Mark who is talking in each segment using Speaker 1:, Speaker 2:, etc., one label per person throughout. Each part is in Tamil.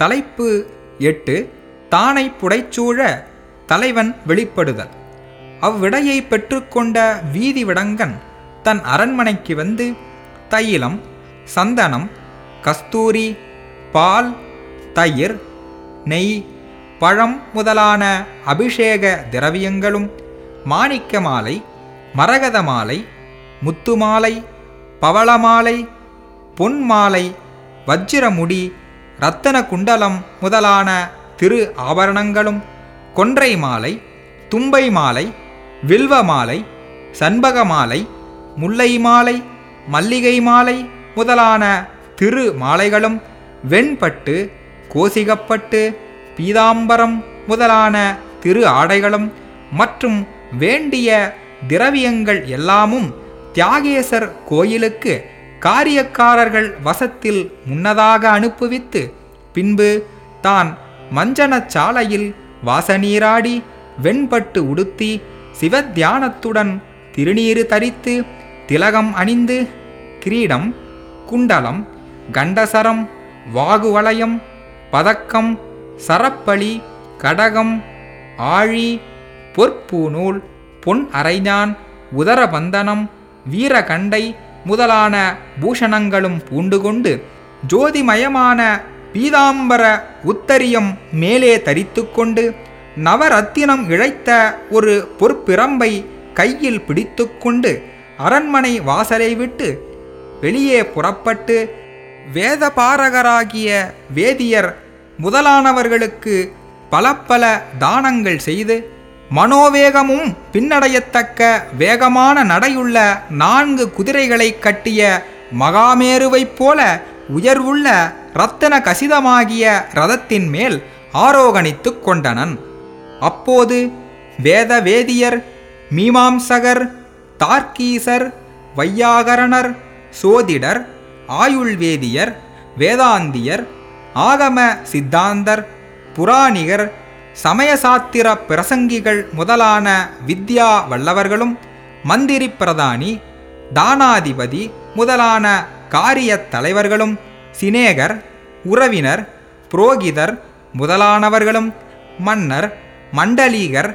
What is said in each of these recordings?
Speaker 1: தலைப்பு எட்டு தானை புடைச்சூழ தலைவன் வெளிப்படுதல். அவ்விடையை பெற்றுக்கொண்ட வீதி விடங்கன் தன் அரண்மனைக்கு வந்து தைலம் சந்தனம் கஸ்தூரி பால் தயிர் நெய் பழம் முதலான அபிஷேக திரவியங்களும் மாணிக்க மாலை மரகத மாலை முத்து மாலை பவள மாலை பொன் மாலை வஜ்ரமுடி ரத்தன குண்டலம் முதலான திரு ஆபரணங்களும் கொன்றை மாலை தும்பை மாலை வில்வ மாலை சண்பக மாலை முல்லை மாலை மல்லிகை மாலை முதலான திரு மாலைகளும் வெண்பட்டு கோசிகப்பட்டு பீதாம்பரம் முதலான திரு ஆடைகளும் மற்றும் வேண்டிய திரவியங்கள் எல்லாமும் தியாகேசர் கோயிலுக்கு காரியக்காரர்கள் வசத்தில் முன்னதாக அனுப்புவித்து பின்பு தான் மஞ்சனச்சாலையில் வாசநீராடி வெண்பட்டு உடுத்தி சிவத்தியானத்துடன் திருநீறு தரித்து திலகம் அணிந்து கிரீடம் குண்டலம் கண்டசரம் வாகுவலயம் பதக்கம் சரப்பளி கடகம் ஆழி பொற்பூநூல் பொன் அரைஞான் உதரபந்தனம் வீரகண்டை முதலான பூஷணங்களும் பூண்டுகொண்டு ஜோதிமயமான பீதாம்பர உத்தரியம் மேலே தரித்துக்கொண்டு நவரத்தினம் இழைத்த ஒரு பொற்பிரம்பை கையில் பிடித்துக்கொண்டு அரண்மனை வாசலை விட்டு வெளியே புறப்பட்டு வேதபாரகராகிய வேதியர் முதலானவர்களுக்கு பல பல தானங்கள் செய்து மனோவேகமும் பின்னடையத்தக்க வேகமான நடையுள்ள நான்கு குதிரைகளை கட்டிய மகாமேருவைப் போல உயர்வுள்ள இரத்தன கசிதமாகிய ரதத்தின் மேல் ஆரோகணித்து கொண்டனன். அப்போது வேத வேதியர் மீமாம்சகர் தார்க்கீசர் வையாகரணர் சோதிடர் ஆயுள்வேதியர் வேதாந்தியர் ஆகம சித்தாந்தர் புராணிகர் சமயசாத்திர பிரசங்கிகள் முதலான வித்யா வல்லவர்களும் மந்திரி பிரதானி தானாதிபதி முதலான காரியத் தலைவர்களும் சினேகர் உறவினர் புரோகிதர் முதலானவர்களும் மன்னர் மண்டலீகர்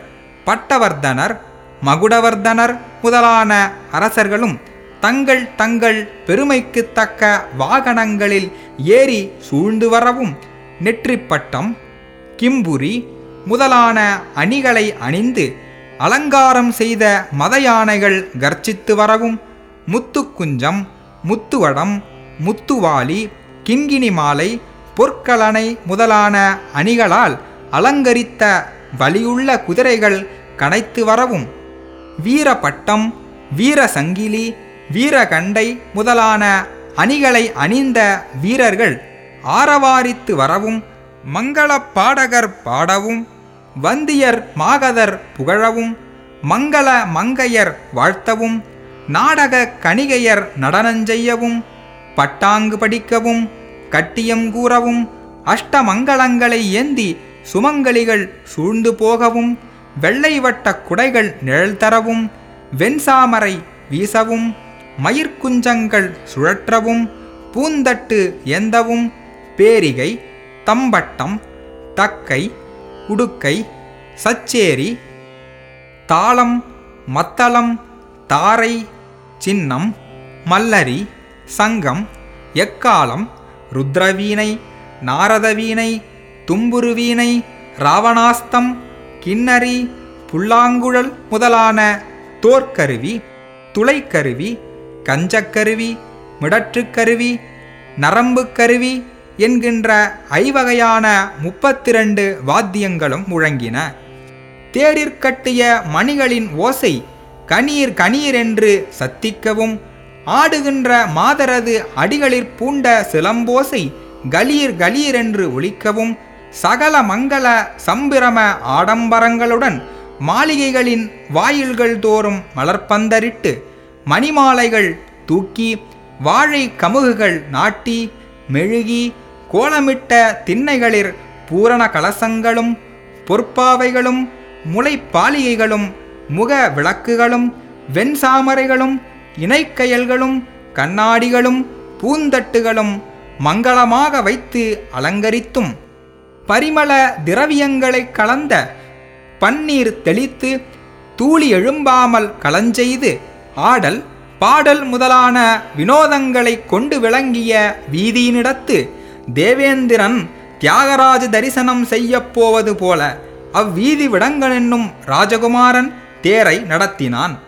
Speaker 1: பட்டவர்தனர் மகுடவர்தனர் முதலான அரசர்களும் தங்கள் தங்கள் பெருமைக்கு தக்க வாகனங்களில் ஏறி சூழ்ந்து வரவும் நெற்றிப்பட்டம் கிம்புரி முதலான அணிகளை அணிந்து அலங்காரம் செய்த மத யானைகள் கர்ச்சித்து வரவும். முத்துக்குஞ்சம் முத்துவடம் முத்துவாலி கிண்கிணி மாலை பொற்கலனை முதலான அணிகளால் அலங்கரித்த வலியுள்ள குதிரைகள் கனைத்து வரவும். வீரப்பட்டம் வீரசங்கிலி வீரகண்டை முதலான அணிகளை அணிந்த வீரர்கள் ஆரவாரித்து வரவும். மங்கள பாடகர் பாடவும். வந்தியர் மாகதர் புகழவும் மங்கள மங்கையர் வாழ்த்தவும் நாடக கணிகையர் நடனஞ்செய்யவும் பட்டாங்கு படிக்கவும் கட்டியம் கூறவும் அஷ்டமங்களங்களை ஏந்தி சுமங்கலிகள் சூழ்ந்து போகவும் வெள்ளை வட்ட குடைகள் நிழல் தரவும் வெண்சாமரை வீசவும் மயிர்க்குஞ்சங்கள் சுழற்றவும் பூந்தட்டு எந்தவும் பேரிகை தம்பட்டம் தக்கை உடுக்கை சச்சேரி தாளம் மத்தளம் தாரை சின்னம் மல்லரி சங்கம் எக்காலம் ருத்ரவீணை நாரதவீணை தும்புருவீணை ராவணாஸ்தம் கிண்ணரி புல்லாங்குழல் முதலான தோற்கருவி துளைக்கருவி கஞ்சக்கருவி மிடற்றுக்கருவி நரம்புக்கருவி என்கின்ற ஐவகையான முப்பத்திரண்டு வாத்தியங்களும் முழங்கின. தேரிற்கட்டிய மணிகளின் ஓசை கணீர் கணீர் என்று சத்திக்கவும் ஆடுகின்ற மாதரது அடிகளிற் பூண்ட சிலம்போசை கலீர் கலீர் என்று ஒழிக்கவும் சகல மங்கள சம்பிரம ஆடம்பரங்களுடன் மாளிகைகளின் வாயில்கள் தோறும் மலர்பந்தரிட்டு மணிமாலைகள் தூக்கி வாழை கமுகுகள் நாட்டி மெழுகி கோலமிட்ட திண்ணைகளிற் பூரண கலசங்களும் பொற்பாவைகளும் முளைப்பாலிகைகளும் முக விளக்குகளும் வெண்சாமரைகளும் இணைக்கயல்களும் கண்ணாடிகளும் பூந்தட்டுகளும் மங்களமாக வைத்து அலங்கரித்தும் பரிமள திரவியங்களை கலந்த பன்னீர் தெளித்து தூளி எழும்பாமல் களஞ்செய்து ஆடல் பாடல் முதலான வினோதங்களைக் கொண்டு விளங்கிய வீதியினிடத்து தேவேந்திரன் தியாகராஜ தரிசனம் செய்யப்போவது போல அவ்வீதி விடங்கனென்னும் ராஜகுமாரன் தேரை நடத்தினான்.